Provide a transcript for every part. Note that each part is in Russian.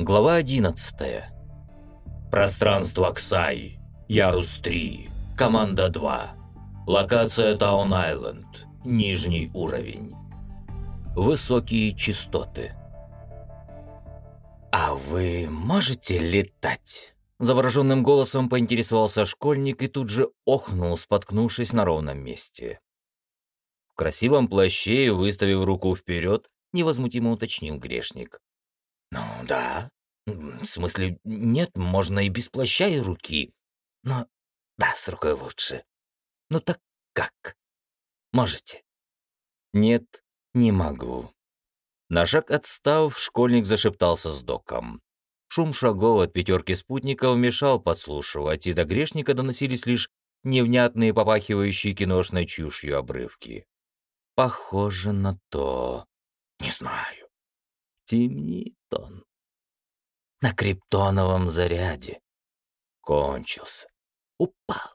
Глава 11. Пространство Ксай. Ярус 3. Команда 2. Локация Таун-Айленд. Нижний уровень. Высокие частоты. «А вы можете летать?» Завороженным голосом поинтересовался школьник и тут же охнул, споткнувшись на ровном месте. В красивом плаще, выставив руку вперед, невозмутимо уточнил грешник. «Ну да. В смысле, нет, можно и без плаща и руки. Но да, с рукой лучше. Ну так как? Можете?» «Нет, не могу». На шаг отстав, школьник зашептался с доком. Шум шагов от пятерки спутников мешал подслушивать, и до грешника доносились лишь невнятные попахивающие киношной чушью обрывки. Похоже на то. Не знаю. Темнит он. На криптоновом заряде. Кончился. Упал.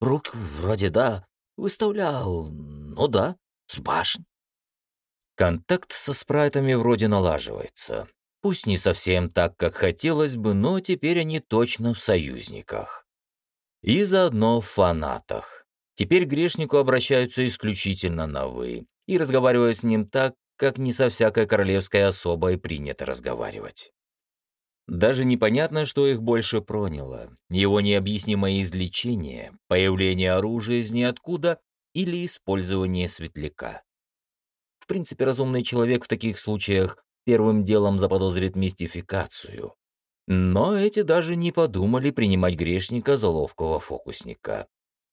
Рук вроде да. Выставлял. Ну да, с башни. Контакт со спрайтами вроде налаживается. Пусть не совсем так, как хотелось бы, но теперь они точно в союзниках. И заодно в фанатах. Теперь грешнику обращаются исключительно на «вы» и разговаривают с ним так, как не со всякой королевской особой принято разговаривать. Даже непонятно, что их больше проняло. Его необъяснимое излечение, появление оружия из ниоткуда или использование светляка. В принципе, разумный человек в таких случаях первым делом заподозрит мистификацию. Но эти даже не подумали принимать грешника за ловкого фокусника.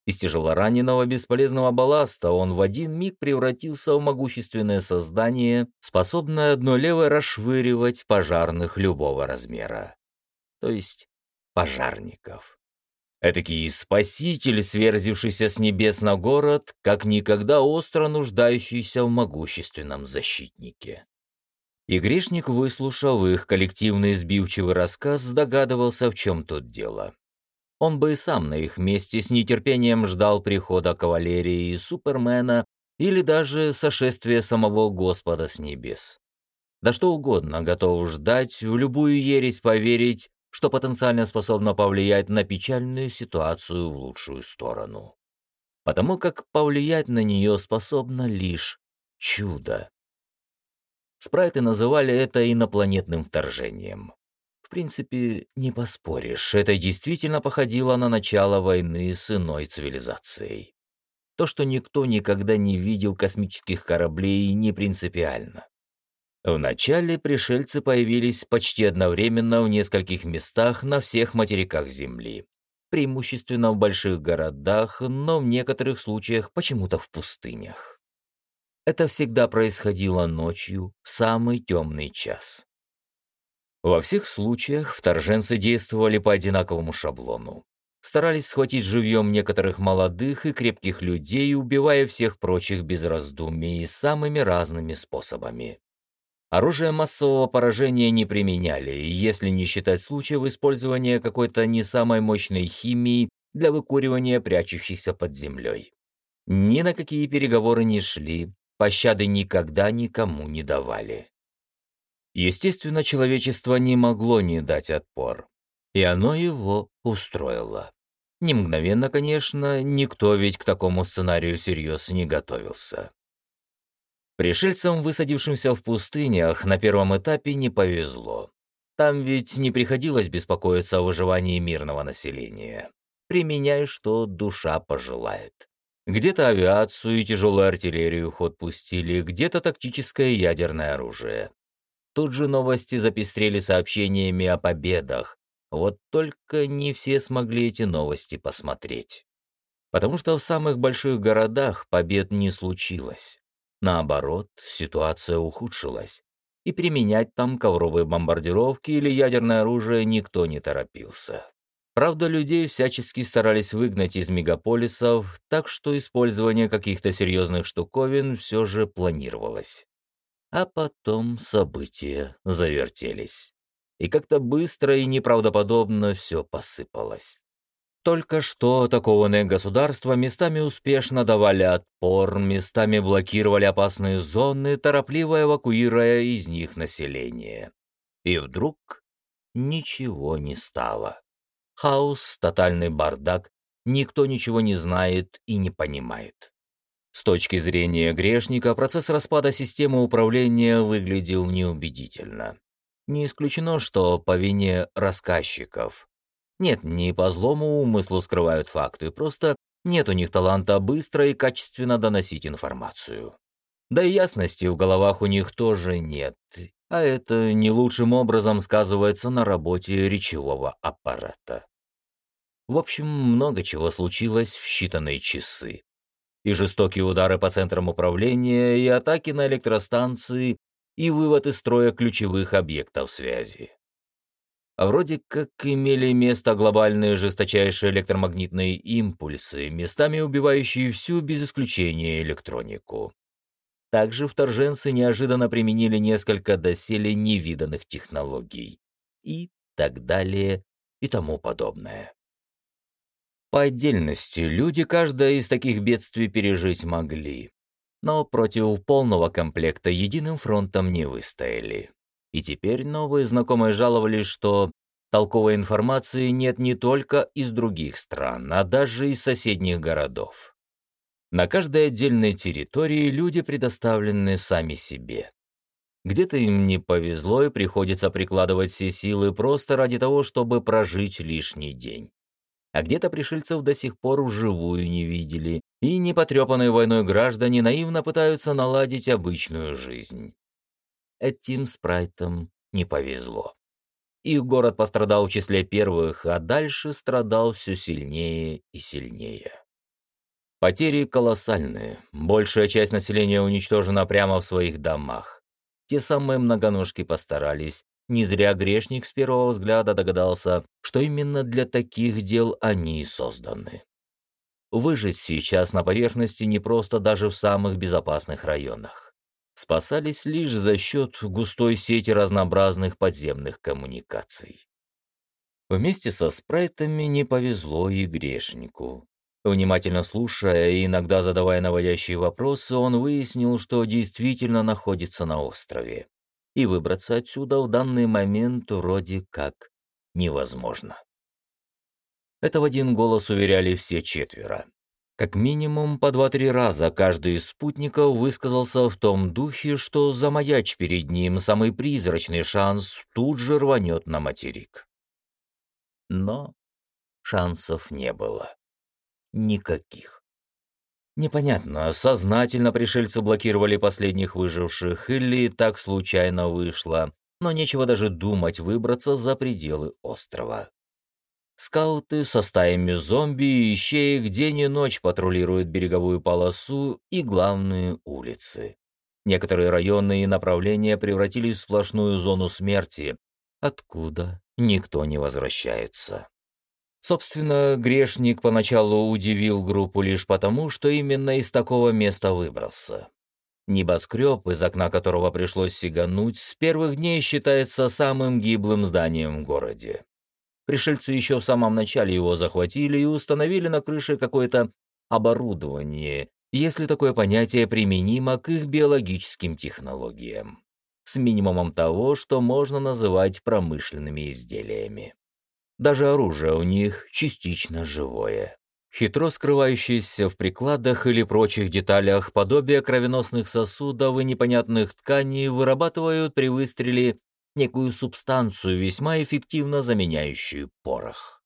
Из тяжелораненого бесполезного балласта он в один миг превратился в могущественное создание, способное одной левой расшвыривать пожарных любого размера. То есть пожарников. Этакий спаситель, сверзившийся с небес на город, как никогда остро нуждающийся в могущественном защитнике. И грешник, выслушав их коллективный сбивчивый рассказ, догадывался, в чем тут дело. Он бы и сам на их месте с нетерпением ждал прихода кавалерии и Супермена или даже сошествия самого Господа с небес. Да что угодно готов ждать, в любую ересь поверить, что потенциально способно повлиять на печальную ситуацию в лучшую сторону. Потому как повлиять на нее способно лишь чудо. Спрайты называли это инопланетным вторжением. Принципе, не поспоришь, это действительно походило на начало войны с иной цивилизацией. То, что никто никогда не видел космических кораблей, не принципиально. Вначале пришельцы появились почти одновременно в нескольких местах на всех материках Земли. Преимущественно в больших городах, но в некоторых случаях почему-то в пустынях. Это всегда происходило ночью, в самый темный час. Во всех случаях вторженцы действовали по одинаковому шаблону. Старались схватить живьем некоторых молодых и крепких людей, убивая всех прочих без раздумий самыми разными способами. Оружие массового поражения не применяли, если не считать случаев использования какой-то не самой мощной химии для выкуривания прячущихся под землей. Ни на какие переговоры не шли, пощады никогда никому не давали. Естественно, человечество не могло не дать отпор, и оно его устроило. Не мгновенно, конечно, никто ведь к такому сценарию всерьез не готовился. Пришельцам, высадившимся в пустынях, на первом этапе не повезло. Там ведь не приходилось беспокоиться о выживании мирного населения. Применяй, что душа пожелает. Где-то авиацию и тяжелую артиллерию в ход пустили, где-то тактическое ядерное оружие. Тут же новости запестрели сообщениями о победах. Вот только не все смогли эти новости посмотреть. Потому что в самых больших городах побед не случилось. Наоборот, ситуация ухудшилась. И применять там ковровые бомбардировки или ядерное оружие никто не торопился. Правда, людей всячески старались выгнать из мегаполисов, так что использование каких-то серьезных штуковин все же планировалось. А потом события завертелись. И как-то быстро и неправдоподобно все посыпалось. Только что атакованные государства местами успешно давали отпор, местами блокировали опасные зоны, торопливо эвакуируя из них население. И вдруг ничего не стало. Хаос, тотальный бардак, никто ничего не знает и не понимает. С точки зрения грешника, процесс распада системы управления выглядел неубедительно. Не исключено, что по вине рассказчиков. Нет, не по злому умыслу скрывают факты, просто нет у них таланта быстро и качественно доносить информацию. Да и ясности в головах у них тоже нет, а это не лучшим образом сказывается на работе речевого аппарата. В общем, много чего случилось в считанные часы. И жестокие удары по центрам управления, и атаки на электростанции, и вывод из строя ключевых объектов связи. А вроде как имели место глобальные жесточайшие электромагнитные импульсы, местами убивающие всю без исключения электронику. Также вторженцы неожиданно применили несколько доселе невиданных технологий. И так далее, и тому подобное. По отдельности люди каждое из таких бедствий пережить могли, но против полного комплекта единым фронтом не выстояли. И теперь новые знакомые жаловались, что толковой информации нет не только из других стран, а даже из соседних городов. На каждой отдельной территории люди предоставлены сами себе. Где-то им не повезло и приходится прикладывать все силы просто ради того, чтобы прожить лишний день. А где-то пришельцев до сих пор вживую не видели, и непотрепанные войной граждане наивно пытаются наладить обычную жизнь. Этим спрайтам не повезло. Их город пострадал в числе первых, а дальше страдал все сильнее и сильнее. Потери колоссальные. Большая часть населения уничтожена прямо в своих домах. Те самые многоножки постарались. Не зря грешник с первого взгляда догадался, что именно для таких дел они и созданы. Выжить сейчас на поверхности не просто даже в самых безопасных районах. Спасались лишь за счет густой сети разнообразных подземных коммуникаций. Вместе со спрайтами не повезло и грешнику. Внимательно слушая и иногда задавая наводящие вопросы, он выяснил, что действительно находится на острове. И выбраться отсюда в данный момент вроде как невозможно. Это в один голос уверяли все четверо. Как минимум по два-три раза каждый из спутников высказался в том духе, что замаяч перед ним самый призрачный шанс тут же рванет на материк. Но шансов не было никаких. Непонятно, сознательно пришельцы блокировали последних выживших или так случайно вышло, но нечего даже думать выбраться за пределы острова. Скауты со стаями зомби и ищеек день и ночь патрулируют береговую полосу и главные улицы. Некоторые районы и направления превратились в сплошную зону смерти, откуда никто не возвращается. Собственно, грешник поначалу удивил группу лишь потому, что именно из такого места выбрался. Небоскреб, из окна которого пришлось сигануть, с первых дней считается самым гиблым зданием в городе. Пришельцы еще в самом начале его захватили и установили на крыше какое-то оборудование, если такое понятие применимо к их биологическим технологиям, с минимумом того, что можно называть промышленными изделиями. Даже оружие у них частично живое. Хитро скрывающееся в прикладах или прочих деталях подобие кровеносных сосудов и непонятных тканей вырабатывают при выстреле некую субстанцию, весьма эффективно заменяющую порох.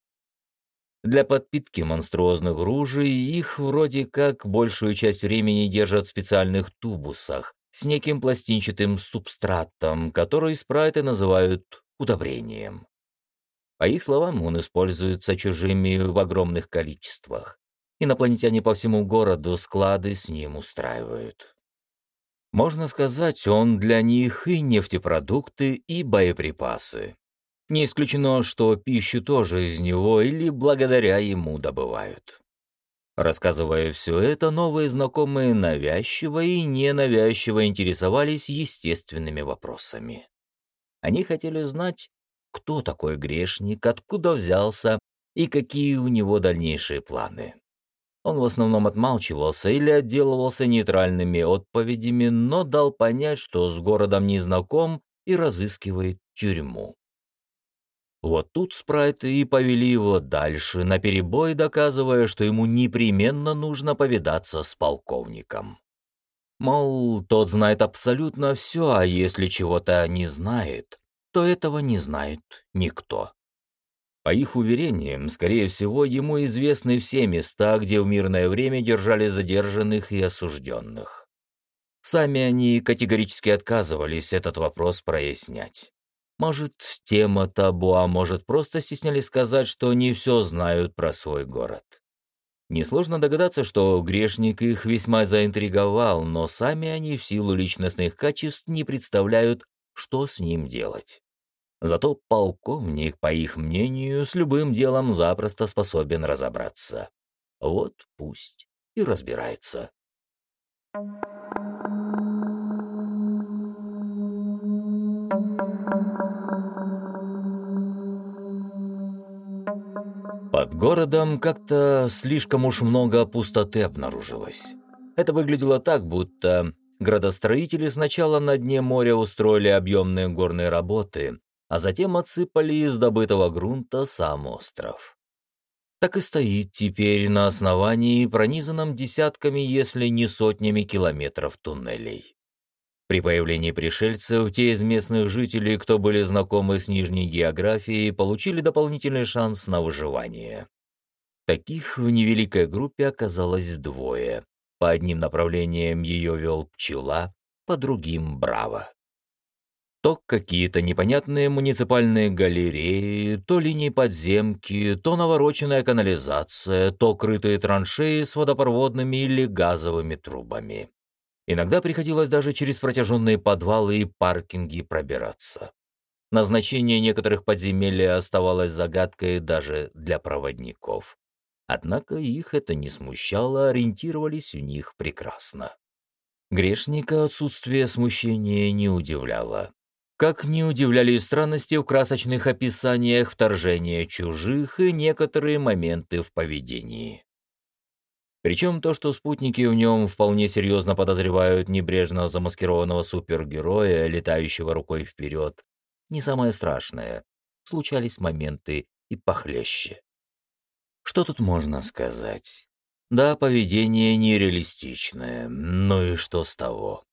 Для подпитки монструозных ружей их вроде как большую часть времени держат в специальных тубусах с неким пластинчатым субстратом, который спрайты называют удобрением. По их словам, он используется чужими в огромных количествах. Инопланетяне по всему городу склады с ним устраивают. Можно сказать, он для них и нефтепродукты, и боеприпасы. Не исключено, что пищу тоже из него или благодаря ему добывают. Рассказывая все это, новые знакомые навязчиво и ненавязчиво интересовались естественными вопросами. Они хотели знать, кто такой грешник, откуда взялся и какие у него дальнейшие планы. Он в основном отмалчивался или отделывался нейтральными отповедями, но дал понять, что с городом не знаком и разыскивает тюрьму. Вот тут спрайты и повели его дальше, наперебой доказывая, что ему непременно нужно повидаться с полковником. Мол, тот знает абсолютно все, а если чего-то не знает, то этого не знает никто. По их уверениям, скорее всего, ему известны все места, где в мирное время держали задержанных и осужденных. Сами они категорически отказывались этот вопрос прояснять. Может, тема табу, а может, просто стеснялись сказать, что не все знают про свой город. Несложно догадаться, что грешник их весьма заинтриговал, но сами они в силу личностных качеств не представляют, что с ним делать. Зато полковник, по их мнению, с любым делом запросто способен разобраться. Вот пусть и разбирается. Под городом как-то слишком уж много пустоты обнаружилось. Это выглядело так, будто градостроители сначала на дне моря устроили объемные горные работы, а затем отсыпали из добытого грунта сам остров. Так и стоит теперь на основании, пронизанном десятками, если не сотнями километров туннелей. При появлении пришельцев, те из местных жителей, кто были знакомы с нижней географией, получили дополнительный шанс на выживание. Таких в невеликой группе оказалось двое. По одним направлениям ее вел пчела, по другим — браво. То какие-то непонятные муниципальные галереи, то линии подземки, то навороченная канализация, то крытые траншеи с водопроводными или газовыми трубами. Иногда приходилось даже через протяженные подвалы и паркинги пробираться. Назначение некоторых подземелий оставалось загадкой даже для проводников. Однако их это не смущало, ориентировались в них прекрасно. Грешника отсутствие смущения не удивляло. Как не удивляли и странности в красочных описаниях вторжения чужих и некоторые моменты в поведении. Причем то, что спутники в нем вполне серьезно подозревают небрежно замаскированного супергероя, летающего рукой вперед, не самое страшное. Случались моменты и похлеще. Что тут можно сказать? Да, поведение нереалистичное, но и что с того?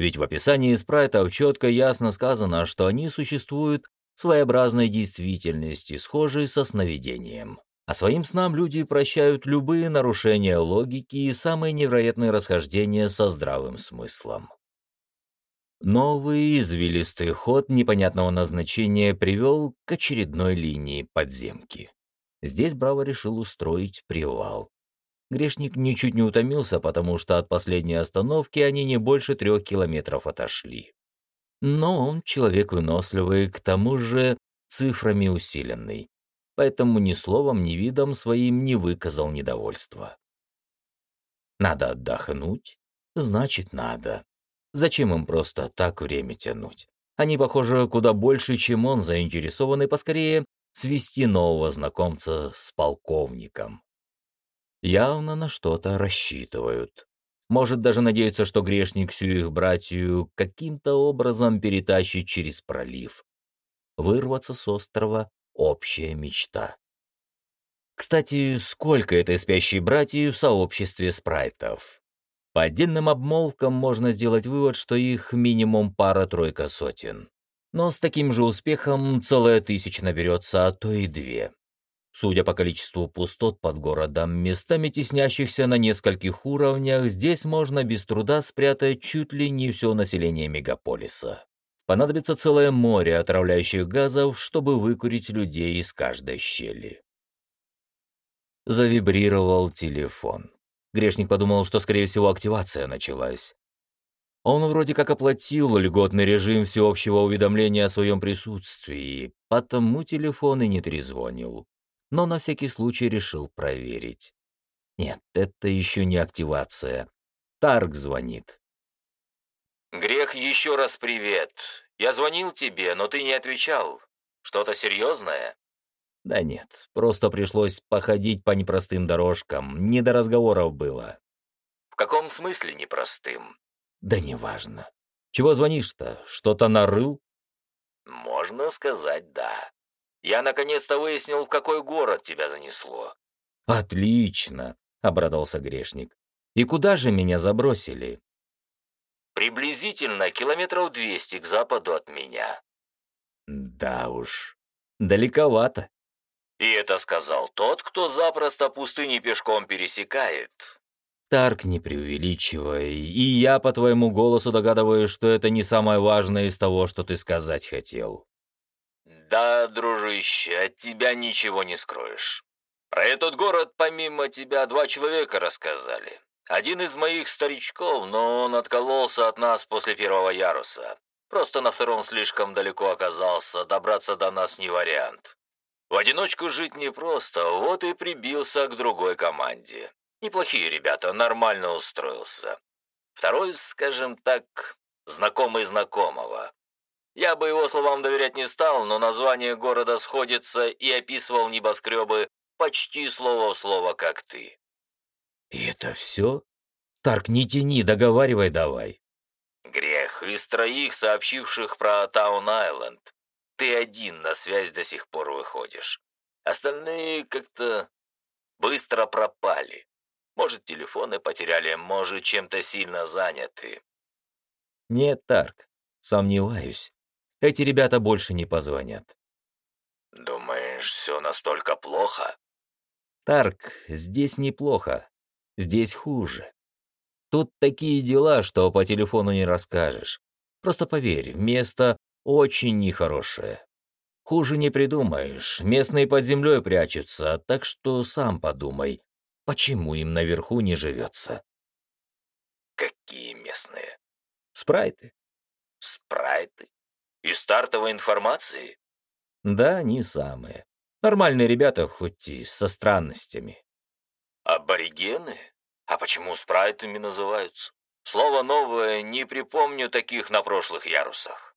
Ведь в описании спрайтов четко и ясно сказано, что они существуют в своеобразной действительности, схожей со сновидением. А своим снам люди прощают любые нарушения логики и самые невероятные расхождения со здравым смыслом. Новый извилистый ход непонятного назначения привел к очередной линии подземки. Здесь Браво решил устроить привал. Грешник ничуть не утомился, потому что от последней остановки они не больше трех километров отошли. Но он человек выносливый, к тому же цифрами усиленный поэтому ни словом, ни видом своим не выказал недовольства. Надо отдохнуть? Значит, надо. Зачем им просто так время тянуть? Они, похоже, куда больше, чем он, заинтересованы поскорее свести нового знакомца с полковником. Явно на что-то рассчитывают. Может, даже надеются, что грешник всю их братью каким-то образом перетащит через пролив. Вырваться с острова общая мечта. Кстати, сколько этой спящей братьев в сообществе спрайтов? По отдельным обмолвкам можно сделать вывод, что их минимум пара-тройка сотен. Но с таким же успехом целая тысяча наберется, а то и две. Судя по количеству пустот под городом, местами теснящихся на нескольких уровнях, здесь можно без труда спрятать чуть ли не все население мегаполиса понадобится целое море отравляющих газов, чтобы выкурить людей из каждой щели. Завибрировал телефон. Грешник подумал, что, скорее всего, активация началась. Он вроде как оплатил льготный режим всеобщего уведомления о своем присутствии, потому телефон и не трезвонил. Но на всякий случай решил проверить. Нет, это еще не активация. Тарк звонит. «Грех, еще раз привет. Я звонил тебе, но ты не отвечал. Что-то серьезное?» «Да нет, просто пришлось походить по непростым дорожкам. Не до разговоров было». «В каком смысле непростым?» «Да неважно. Чего звонишь-то? Что-то нарыл?» «Можно сказать, да. Я наконец-то выяснил, в какой город тебя занесло». «Отлично», — обрадовался грешник. «И куда же меня забросили?» «Приблизительно километров двести к западу от меня». «Да уж, далековато». «И это сказал тот, кто запросто пустыни пешком пересекает». Тарк, не преувеличивай, и я по твоему голосу догадываюсь, что это не самое важное из того, что ты сказать хотел. Да, дружище, от тебя ничего не скроешь. Про этот город помимо тебя два человека рассказали. Один из моих старичков, но он откололся от нас после первого яруса. Просто на втором слишком далеко оказался, добраться до нас не вариант. В одиночку жить непросто, вот и прибился к другой команде. Неплохие ребята, нормально устроился. Второй, скажем так, знакомый знакомого. Я бы его словам доверять не стал, но название города сходится и описывал небоскребы почти слово в слово, как ты. И это все? Тарк, не тяни, договаривай давай. Грех. Из троих, сообщивших про Таун-Айленд, ты один на связь до сих пор выходишь. Остальные как-то быстро пропали. Может, телефоны потеряли, может, чем-то сильно заняты. Нет, Тарк, сомневаюсь. Эти ребята больше не позвонят. Думаешь, все настолько плохо? Тарк, здесь неплохо. Здесь хуже. Тут такие дела, что по телефону не расскажешь. Просто поверь, место очень нехорошее. Хуже не придумаешь. Местные под землей прячутся, так что сам подумай, почему им наверху не живется. Какие местные? Спрайты. Спрайты? И стартовой информации? Да, они самые. Нормальные ребята, хоть и со странностями. Аборигены? А почему спрайтами называются? Слово новое, не припомню таких на прошлых ярусах.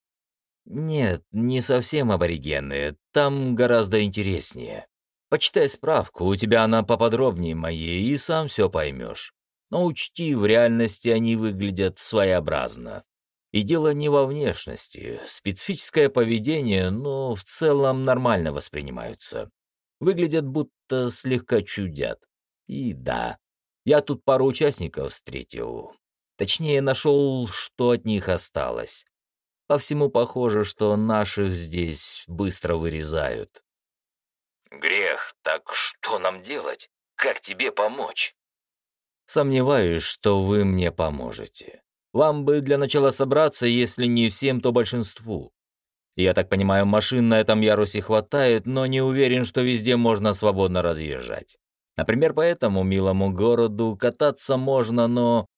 Нет, не совсем аборигены, там гораздо интереснее. Почитай справку, у тебя она поподробнее моей, и сам все поймешь. Но учти, в реальности они выглядят своеобразно. И дело не во внешности, специфическое поведение, но в целом нормально воспринимаются. Выглядят будто слегка чудят. И да, я тут пару участников встретил. Точнее, нашел, что от них осталось. По всему похоже, что наших здесь быстро вырезают. Грех, так что нам делать? Как тебе помочь? Сомневаюсь, что вы мне поможете. Вам бы для начала собраться, если не всем, то большинству. Я так понимаю, машин на этом ярусе хватает, но не уверен, что везде можно свободно разъезжать. Например, по этому милому городу кататься можно, но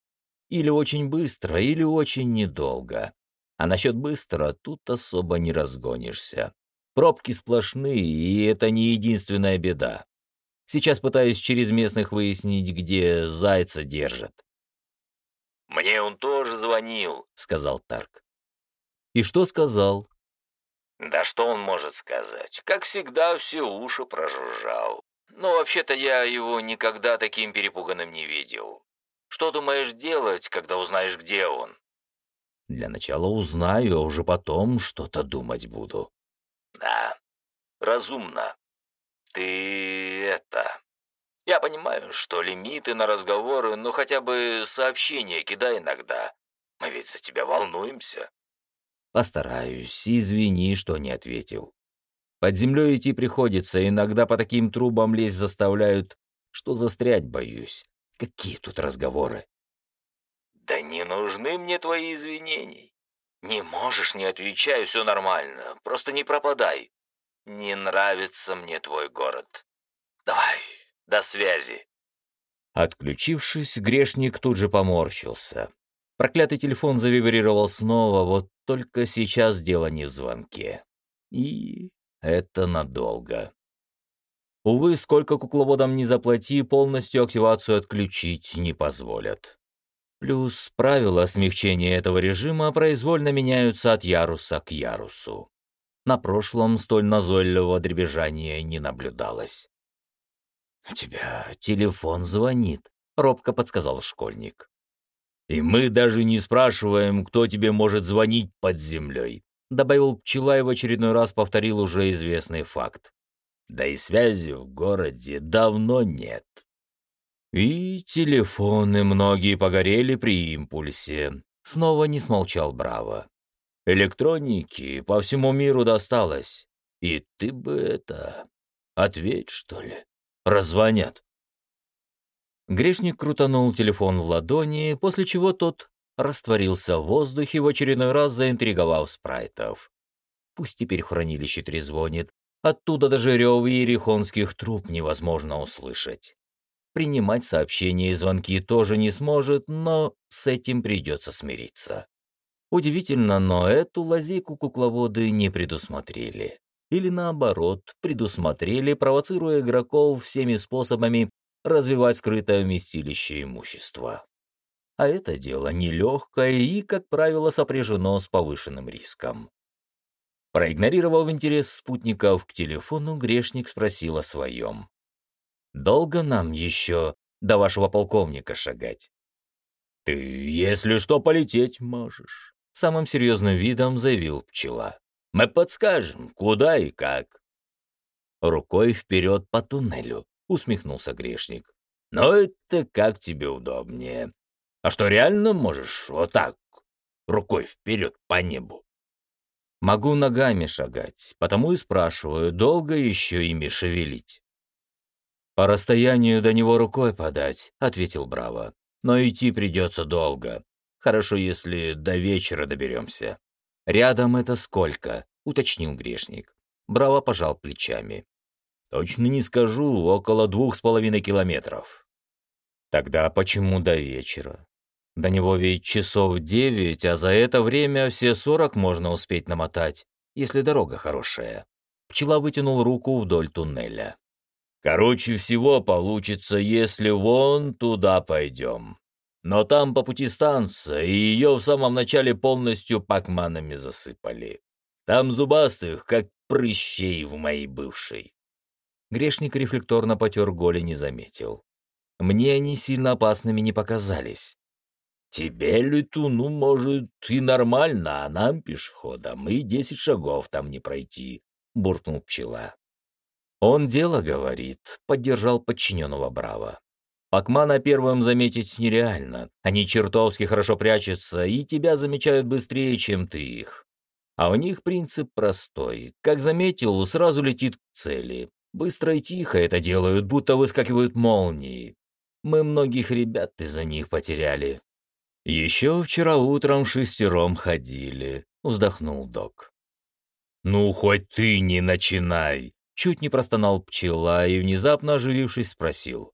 или очень быстро, или очень недолго. А насчет быстро тут особо не разгонишься. Пробки сплошные, и это не единственная беда. Сейчас пытаюсь через местных выяснить, где зайца держат. «Мне он тоже звонил», — сказал Тарк. «И что сказал?» «Да что он может сказать? Как всегда, все уши прожужжал. Но вообще-то я его никогда таким перепуганным не видел. Что думаешь делать, когда узнаешь, где он?» «Для начала узнаю, а уже потом что-то думать буду». Да, разумно. Ты это... Я понимаю, что лимиты на разговоры, но хотя бы сообщения кидай иногда. Мы ведь за тебя волнуемся. Постараюсь, извини, что не ответил. Под землей идти приходится, иногда по таким трубам лезть заставляют, что застрять боюсь. Какие тут разговоры? Да не нужны мне твои извинения. «Не можешь, не отвечай, все нормально. Просто не пропадай. Не нравится мне твой город. Давай, до связи». Отключившись, грешник тут же поморщился. Проклятый телефон завибрировал снова, вот только сейчас дело не в звонке. И это надолго. Увы, сколько кукловодам не заплати, полностью активацию отключить не позволят. Плюс правила смягчения этого режима произвольно меняются от яруса к ярусу. На прошлом столь назойливого дребезжания не наблюдалось. «У тебя телефон звонит», — робко подсказал школьник. «И мы даже не спрашиваем, кто тебе может звонить под землей», добавил пчела и в очередной раз повторил уже известный факт. Да и связи в городе давно нет. И телефоны многие погорели при импульсе. Снова не смолчал Браво. Электроники по всему миру досталось. И ты бы это... Ответь, что ли? Раззвонят. Грешник крутанул телефон в ладони, после чего тот растворился в воздухе, в очередной раз заинтриговав спрайтов. Пусть теперь хранилище трезвонит, оттуда даже рев ерихонских труб невозможно услышать. Принимать сообщения и звонки тоже не сможет, но с этим придется смириться. Удивительно, но эту лазейку кукловоды не предусмотрели. Или наоборот, предусмотрели, провоцируя игроков всеми способами развивать скрытое вместилище имущества. А это дело нелегкое и, как правило, сопряжено с повышенным риском. Проигнорировав интерес спутников к телефону, грешник спросил о своем. «Долго нам еще до вашего полковника шагать?» «Ты, если что, полететь можешь», — самым серьезным видом заявил пчела. «Мы подскажем, куда и как». «Рукой вперед по туннелю», — усмехнулся грешник. «Но это как тебе удобнее. А что, реально можешь вот так, рукой вперед по небу?» «Могу ногами шагать, потому и спрашиваю, долго еще ими шевелить?» «По расстоянию до него рукой подать», — ответил Браво. «Но идти придется долго. Хорошо, если до вечера доберемся». «Рядом это сколько?» — уточнил грешник. Браво пожал плечами. Точно не скажу, около двух с половиной километров. Тогда почему до вечера? До него ведь часов девять, а за это время все сорок можно успеть намотать, если дорога хорошая. Пчела вытянул руку вдоль туннеля. Короче всего получится, если вон туда пойдем. Но там по пути станция, и ее в самом начале полностью пакманами засыпали. Там зубастых, как прыщей в моей бывшей. Грешник рефлекторно потер голень и заметил. Мне они сильно опасными не показались. Тебе, летуну, может, и нормально, а нам, пешеходам, и десять шагов там не пройти, — буркнул пчела. Он дело говорит, — поддержал подчиненного Браво. Пакмана первым заметить нереально. Они чертовски хорошо прячутся, и тебя замечают быстрее, чем ты их. А у них принцип простой. Как заметил, сразу летит к цели. Быстро и тихо это делают, будто выскакивают молнии. Мы многих ребят из-за них потеряли. Еще вчера утром шестером ходили, вздохнул док. Ну, хоть ты не начинай, чуть не простонал пчела и, внезапно оживившись, спросил.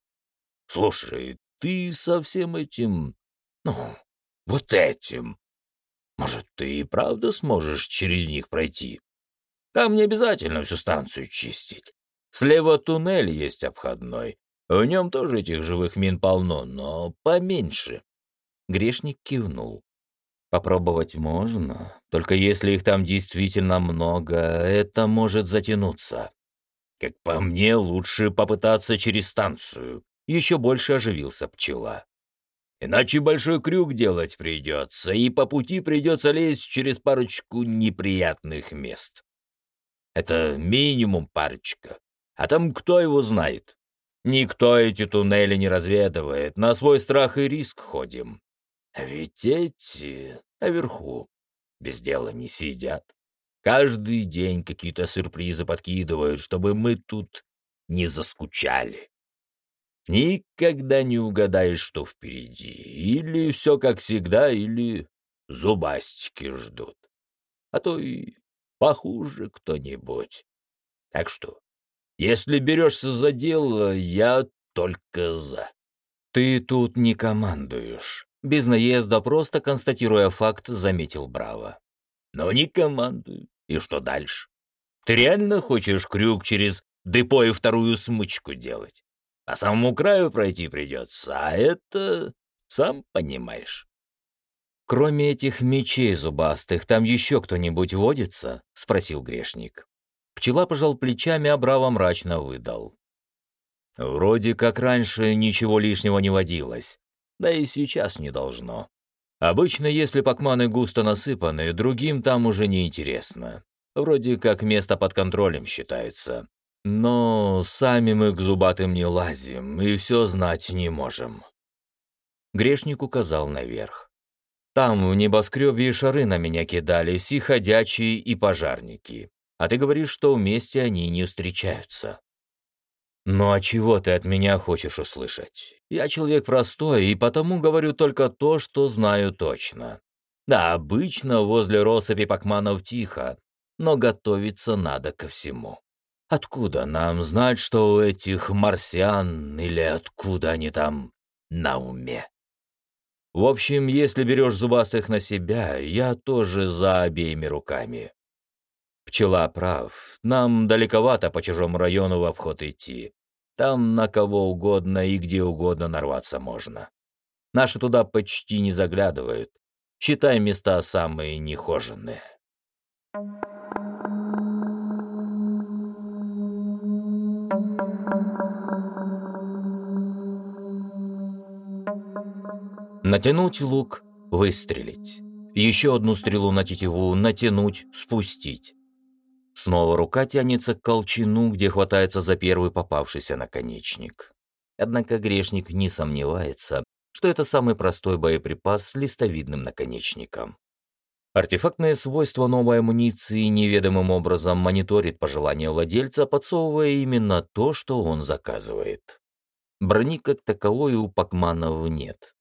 Слушай, ты со всем этим, ну, вот этим, может, ты и правда сможешь через них пройти? Там не обязательно всю станцию чистить. Слева туннель есть обходной. В нем тоже этих живых мин полно, но поменьше. Грешник кивнул. Попробовать можно, только если их там действительно много, это может затянуться. Как по мне, лучше попытаться через станцию. Еще больше оживился пчела. Иначе большой крюк делать придется, и по пути придется лезть через парочку неприятных мест. Это минимум парочка. А там кто его знает? Никто эти туннели не разведывает, на свой страх и риск ходим. А ведь эти наверху без дела не сидят. Каждый день какие-то сюрпризы подкидывают, чтобы мы тут не заскучали. Никогда не угадаешь, что впереди. Или все как всегда, или зубастики ждут. А то и похуже кто-нибудь. Так что если берешься за дело, я только за. Ты тут не командуешь. Без наезда, просто констатируя факт, заметил Браво. Но не командую. И что дальше? Ты реально хочешь крюк через депо и вторую смычку делать? По самому краю пройти придется, а это, сам понимаешь. «Кроме этих мечей зубастых, там еще кто-нибудь водится?» — спросил грешник. Пчела пожал плечами, а Браво мрачно выдал. Вроде как раньше ничего лишнего не водилось, да и сейчас не должно. Обычно, если пакманы густо насыпаны, другим там уже не интересно. Вроде как место под контролем считается. Но сами мы к зубатым не лазим и все знать не можем. Грешник указал наверх. Там в небоскребе шары на меня кидались, и ходячие, и пожарники. А ты говоришь, что вместе они не встречаются. Ну а чего ты от меня хочешь услышать? Я человек простой, и потому говорю только то, что знаю точно. Да, обычно возле россыпи пакманов тихо, но готовиться надо ко всему. Откуда нам знать, что у этих марсиан или откуда они там на уме? В общем, если берешь зубастых на себя, я тоже за обеими руками. Пчела прав, нам далековато по чужому району в обход идти. Там на кого угодно и где угодно нарваться можно. Наши туда почти не заглядывают. Считай места самые нехоженные. Натянуть лук, выстрелить. Еще одну стрелу на тетиву натянуть, спустить. Снова рука тянется к колчину, где хватается за первый попавшийся наконечник. Однако грешник не сомневается, что это самый простой боеприпас с листовидным наконечником. Артефактные свойства новой амуниции неведомым образом мониторит пожелание владельца, подсовывая именно то, что он заказывает. Брони как таковой у пакманов нет.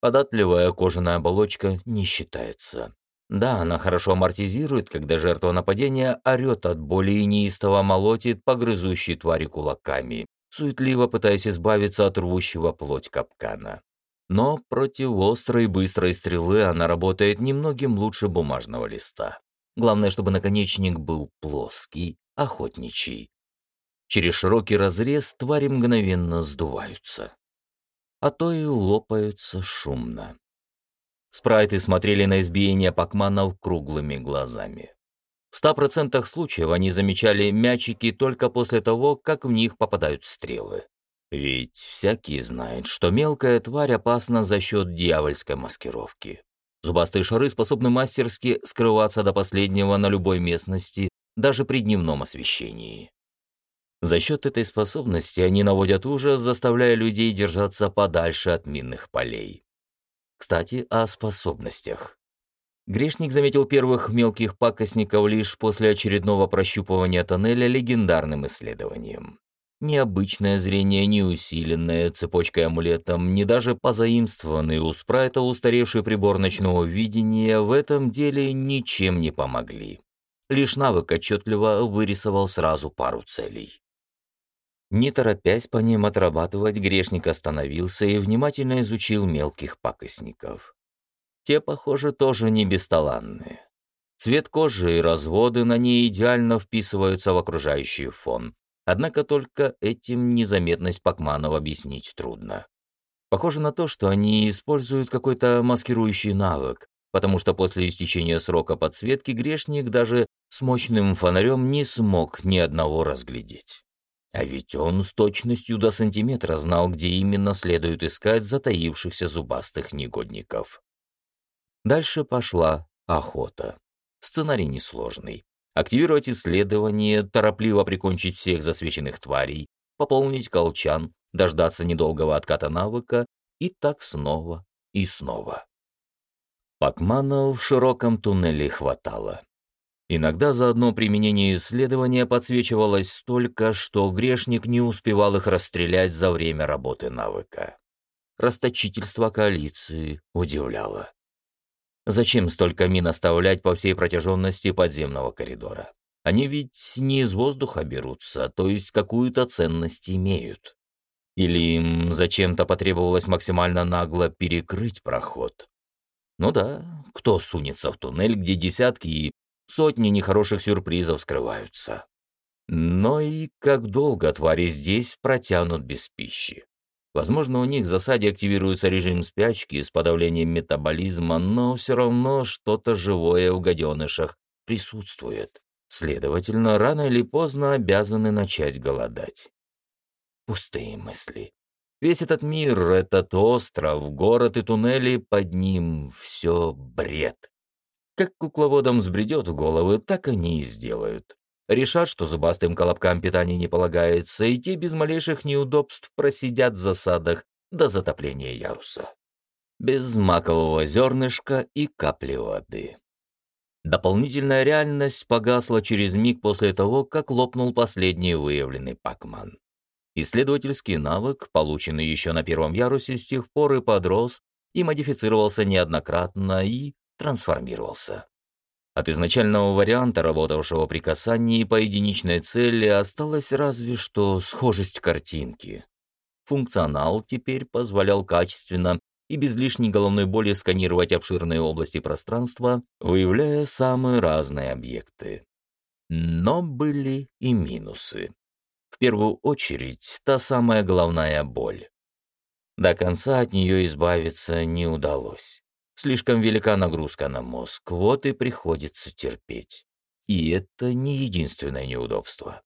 Податливая кожаная оболочка не считается. Да, она хорошо амортизирует, когда жертва нападения орет от боли и неистово молотит по грызущей твари кулаками, суетливо пытаясь избавиться от рвущего плоть капкана. Но против острой и быстрой стрелы она работает немногим лучше бумажного листа. Главное, чтобы наконечник был плоский, охотничий. Через широкий разрез твари мгновенно сдуваются а то и лопаются шумно. Спрайты смотрели на избиение пакманов круглыми глазами. В ста процентах случаев они замечали мячики только после того, как в них попадают стрелы. Ведь всякий знает, что мелкая тварь опасна за счет дьявольской маскировки. Зубастые шары способны мастерски скрываться до последнего на любой местности, даже при дневном освещении. За счет этой способности они наводят ужас, заставляя людей держаться подальше от минных полей. Кстати, о способностях. Грешник заметил первых мелких пакостников лишь после очередного прощупывания тоннеля легендарным исследованием. Ни обычное зрение, ни усиленное цепочкой амулетом, ни даже позаимствованный у спрайта устаревший прибор ночного видения в этом деле ничем не помогли. Лишь навык отчетливо вырисовал сразу пару целей. Не торопясь по ним отрабатывать, грешник остановился и внимательно изучил мелких пакостников. Те, похоже, тоже не бесталанные. Цвет кожи и разводы на ней идеально вписываются в окружающий фон. Однако только этим незаметность пакманов объяснить трудно. Похоже на то, что они используют какой-то маскирующий навык, потому что после истечения срока подсветки грешник даже с мощным фонарем не смог ни одного разглядеть. А ведь он с точностью до сантиметра знал, где именно следует искать затаившихся зубастых негодников. Дальше пошла охота. Сценарий несложный. Активировать исследование, торопливо прикончить всех засвеченных тварей, пополнить колчан, дождаться недолгого отката навыка и так снова и снова. Пакмана в широком туннеле хватало. Иногда за одно применение исследования подсвечивалось столько, что грешник не успевал их расстрелять за время работы навыка. Расточительство коалиции удивляло. Зачем столько мин оставлять по всей протяженности подземного коридора? Они ведь не из воздуха берутся, то есть какую-то ценность имеют. Или им зачем-то потребовалось максимально нагло перекрыть проход? Ну да, кто сунется в туннель, где десятки и сотни нехороших сюрпризов скрываются. Но и как долго твари здесь протянут без пищи? Возможно, у них в засаде активируется режим спячки с подавлением метаболизма, но все равно что-то живое в гаденышах присутствует. Следовательно, рано или поздно обязаны начать голодать. Пустые мысли. Весь этот мир, этот остров, город и туннели под ним — все бред. Как кукловодам сбредет в головы, так они и сделают. Решат, что зубастым колобкам питания не полагается, и те без малейших неудобств просидят в засадах до затопления яруса. Без макового зернышка и капли воды. Дополнительная реальность погасла через миг после того, как лопнул последний выявленный пакман. Исследовательский навык, полученный еще на первом ярусе, с тех пор и подрос, и модифицировался неоднократно, и трансформировался. От изначального варианта, работавшего при касании по единичной цели, осталась разве что схожесть картинки. Функционал теперь позволял качественно и без лишней головной боли сканировать обширные области пространства, выявляя самые разные объекты. Но были и минусы. В первую очередь, та самая головная боль. До конца от нее избавиться не удалось. Слишком велика нагрузка на мозг, вот и приходится терпеть. И это не единственное неудобство.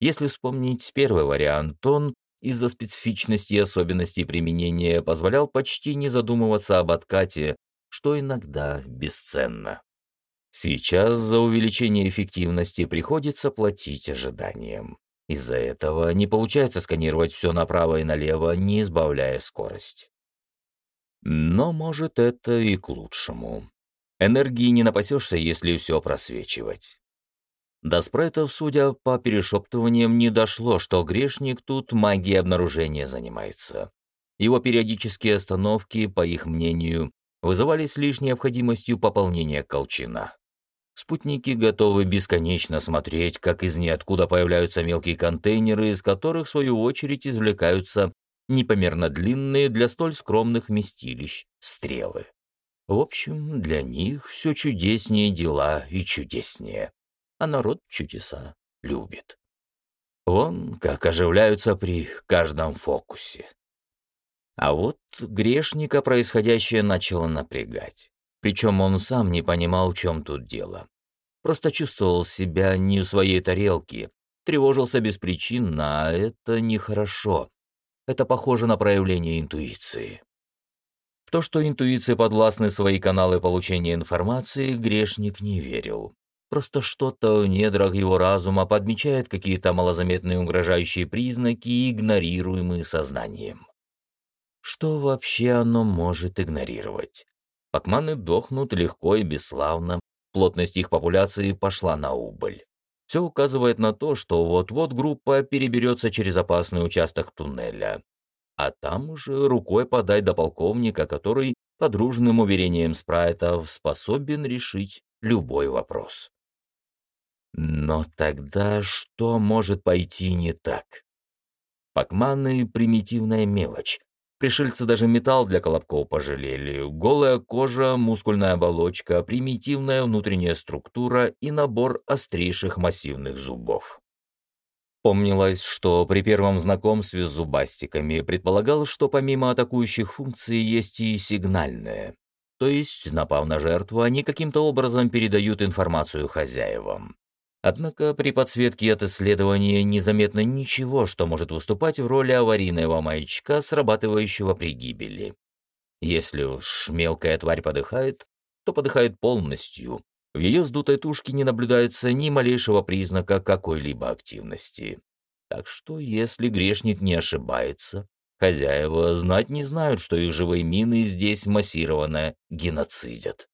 Если вспомнить первый вариант, он из-за специфичности и особенностей применения позволял почти не задумываться об откате, что иногда бесценно. Сейчас за увеличение эффективности приходится платить ожиданием. Из-за этого не получается сканировать все направо и налево, не избавляя скорость. Но, может, это и к лучшему. Энергии не напасешься, если все просвечивать. До спрайтов, судя по перешептываниям, не дошло, что грешник тут магией обнаружения занимается. Его периодические остановки, по их мнению, вызывались лишь необходимостью пополнения колчина. Спутники готовы бесконечно смотреть, как из ниоткуда появляются мелкие контейнеры, из которых, в свою очередь, извлекаются непомерно длинные для столь скромных местилищ стрелы. В общем, для них все чудеснее дела и чудеснее а народ чудеса любит. Вон как оживляются при каждом фокусе. А вот грешника происходящее начало напрягать. Причем он сам не понимал, в чем тут дело. Просто чувствовал себя не в своей тарелке, тревожился без причин, а это нехорошо. Это похоже на проявление интуиции. В то, что интуиции подвластны свои каналы получения информации, грешник не верил. Просто что-то в недрах его разума подмечает какие-то малозаметные угрожающие признаки, игнорируемые сознанием. Что вообще оно может игнорировать? Пакманы дохнут легко и бесславно, плотность их популяции пошла на убыль. Все указывает на то, что вот-вот группа переберется через опасный участок туннеля. А там уже рукой подать до полковника, который, по дружным уверениям спрайтов, способен решить любой вопрос. Но тогда что может пойти не так? Пакманы — примитивная мелочь. Пришельцы даже металл для колобков пожалели. Голая кожа, мускульная оболочка, примитивная внутренняя структура и набор острейших массивных зубов. Помнилось, что при первом знакомстве с зубастиками предполагал, что помимо атакующих функций есть и сигнальные. То есть, напав на жертву, они каким-то образом передают информацию хозяевам. Однако при подсветке от исследования незаметно ничего, что может выступать в роли аварийного маячка, срабатывающего при гибели. Если уж мелкая тварь подыхает, то подыхает полностью. В ее сдутой тушке не наблюдается ни малейшего признака какой-либо активности. Так что, если грешник не ошибается, хозяева знать не знают, что их живые мины здесь массированно геноцидят.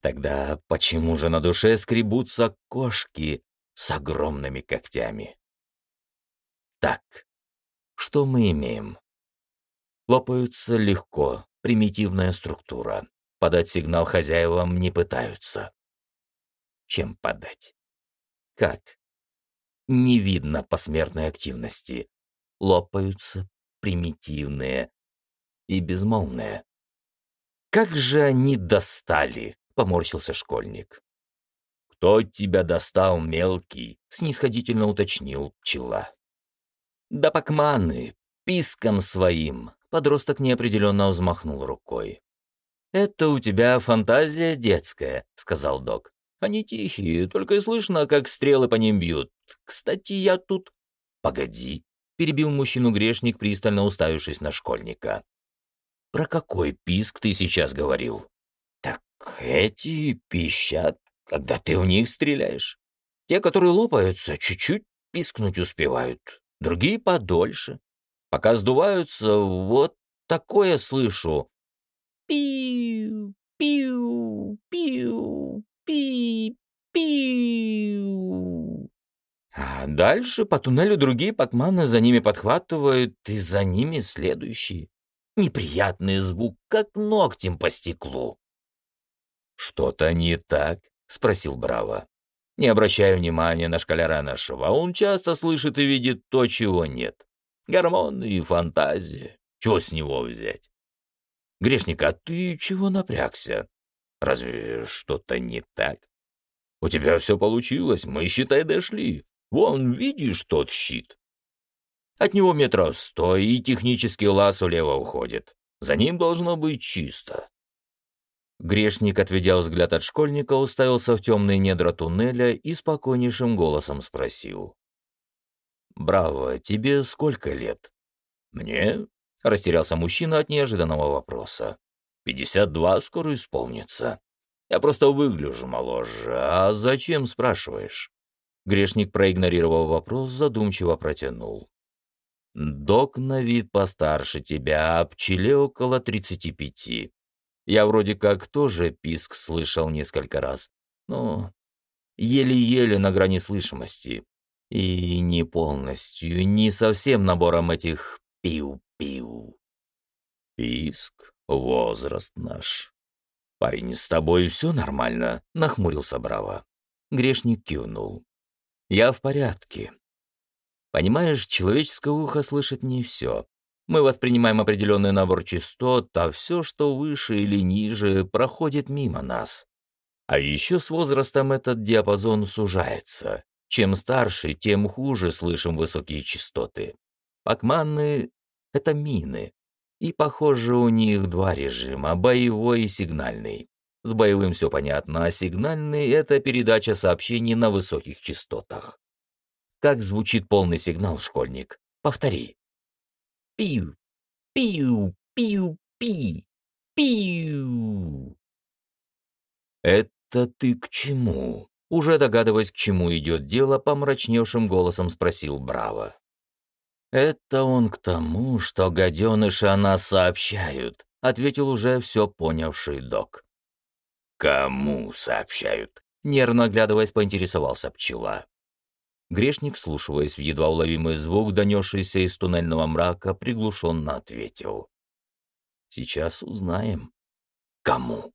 Тогда почему же на душе скребутся кошки с огромными когтями? Так, что мы имеем? Лопаются легко, примитивная структура. Подать сигнал хозяевам не пытаются. Чем подать? Как? Не видно посмертной активности. Лопаются примитивные и безмолвные. Как же они достали! Поморщился школьник. «Кто тебя достал, мелкий?» — снисходительно уточнил пчела. «Да пакманы, писком своим!» — подросток неопределенно взмахнул рукой. «Это у тебя фантазия детская», — сказал док. «Они тихие, только и слышно, как стрелы по ним бьют. Кстати, я тут...» «Погоди», перебил мужчину грешник, пристально уставившись на школьника. «Про какой писк ты сейчас говорил?» «Так эти пищат, когда ты в них стреляешь. Те, которые лопаются, чуть-чуть пискнуть успевают, другие подольше. Пока сдуваются, вот такое слышу. Пиу, пиу, пиу, пи, пиу. А дальше по туннелю другие пакманы за ними подхватывают, и за ними следующие. Неприятный звук, как ногтем по стеклу. «Что-то не так?» — спросил Браво. Не обращая внимания на школяра нашего, он часто слышит и видит то, чего нет. Гормоны и фантазия. Чего с него взять? Грешник, а ты чего напрягся? Разве что-то не так? У тебя все получилось, мы, считай, дошли. Вон, видишь тот щит? От него метров сто, и технический лаз влево уходит. За ним должно быть чисто. Грешник, отведя взгляд от школьника, уставился в темные недра туннеля и спокойнейшим голосом спросил. «Браво, тебе сколько лет?» «Мне?» — растерялся мужчина от неожиданного вопроса. «Пятьдесят два скоро исполнится. Я просто выгляжу моложе. А зачем, спрашиваешь?» Грешник, проигнорировав вопрос, задумчиво протянул. «Док на вид постарше тебя, а пчеле около тридцати пяти. Я вроде как тоже писк слышал несколько раз, но еле-еле на грани слышимости. И не полностью, не совсем набором этих пиу-пиу. Писк, возраст наш. Парень, с тобой все нормально? Нахмурился Браво. Грешник кивнул. Я в порядке. Понимаешь, человеческое ухо слышит не все. Мы воспринимаем определенный набор частот, а все, что выше или ниже, проходит мимо нас. А еще с возрастом этот диапазон сужается. Чем старше, тем хуже слышим высокие частоты. Пакманы — это мины. И, похоже, у них два режима — боевой и сигнальный. С боевым все понятно, а сигнальный — это передача сообщений на высоких частотах. Как звучит полный сигнал, школьник? Повтори. Пиу, пиу, пиу, пи, пиу. «Это ты к чему?» Уже догадываясь, к чему идет дело, помрачневшим голосом спросил Браво. «Это он к тому, что гаденыши о нас сообщают», — ответил уже все понявший док. «Кому сообщают?» — нервно оглядываясь, поинтересовался пчела. Грешник, слушаясь в едва уловимый звук, донесшийся из туннельного мрака, приглушенно ответил. «Сейчас узнаем. Кому?»